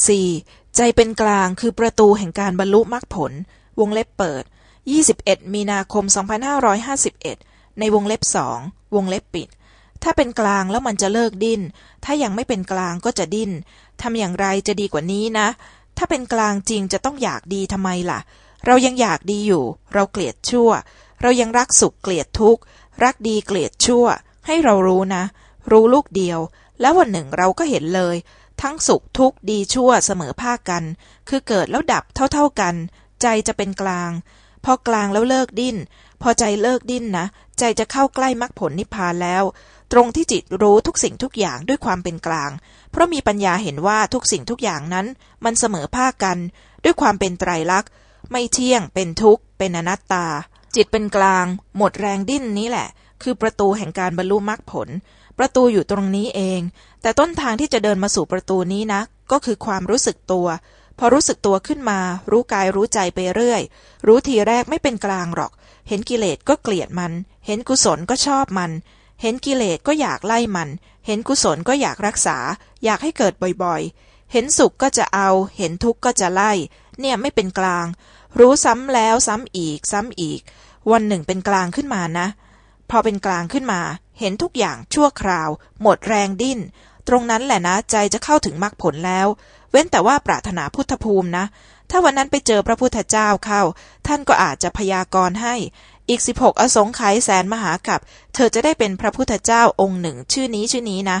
4. ใจเป็นกลางคือประตูแห่งการบรรลุมรรคผล วงเล็บเปิด 21 มีนาคม 2551 ในวงเล็บสองวงเล็บปิด ถ้าเป็นกลางแล้วมันจะเลิกดิ้น ถ้ายังไม่เป็นกลางก็จะดิ้นทำอย่างไรจะดีกว่านี้นะ ถ้าเป็นกลางจริงจะต้องอยากดีทำไมล่ะ เรายังอยากดีอยู่ เราเกลียดชั่ว เรายังรักสุขเกลียดทุกข์ รักดีเกลียดชั่ว ให้เรารู้นะ รู้ลูกเดียว แล้ววันหนึ่งเราก็เห็นเลย ทั้งสุขทุกข์ดีชั่วเสมอภาคกัน คือเกิดแล้วดับเท่าๆกัน ใจจะเป็นกลาง พอกลางแล้วเลิกดิ้น พอใจเลิกดิ้นนะ ใจจะเข้าใกล้มรรคผลนิพพานแล้ว ตรงที่จิตรู้ทุกสิ่งทุกอย่างด้วยความเป็นกลาง เพราะมีปัญญาเห็นว่าทุกสิ่งทุกอย่างนั้น มันเสมอภาคกัน ด้วยความเป็นไตรลักษณ์ ไม่เที่ยง เป็นทุกข์ เป็นอนัตตา จิตเป็นกลาง หมดแรงดิ้นนี้แหละ คือประตูแห่งการบรรลุมรรคผล ประตูอยู่ตรงนี้เอง แต่ต้นทางที่จะเดินมาสู่ประตูนี้นะ ก็คือความรู้สึกตัว พอรู้สึกตัวขึ้นมา รู้กายรู้ใจไปเรื่อย รู้ทีแรกไม่เป็นกลางหรอก เห็นกิเลสก็เกลียดมัน เห็นกุศลก็ชอบมัน เห็นกิเลสก็อยากไล่มัน เห็นกุศลก็อยากรักษา อยากให้เกิดบ่อยๆ เห็นสุขก็จะเอา เห็นทุกข์ก็จะไล่ เนี่ยไม่เป็นกลาง รู้ซ้ำแล้วซ้ำอีกซ้ำอีก วันหนึ่งเป็นกลางขึ้นมานะ พอเป็นกลางขึ้นมา เห็นทุกอย่างชั่วคราว หมดแรงดิ้น ตรงนั้นแหละนะใจจะเข้าถึงมรรคผลแล้ว เว้นแต่ว่าปรารถนาพุทธภูมินะ ถ้าวันนั้นไปเจอพระพุทธเจ้าเข้า ท่านก็อาจจะพยากรณ์ให้ อีกสิบหกอสงไขยแสนมหากับ เธอจะได้เป็นพระพุทธเจ้าองค์หนึ่งชื่อนี้ชื่อนี้นะ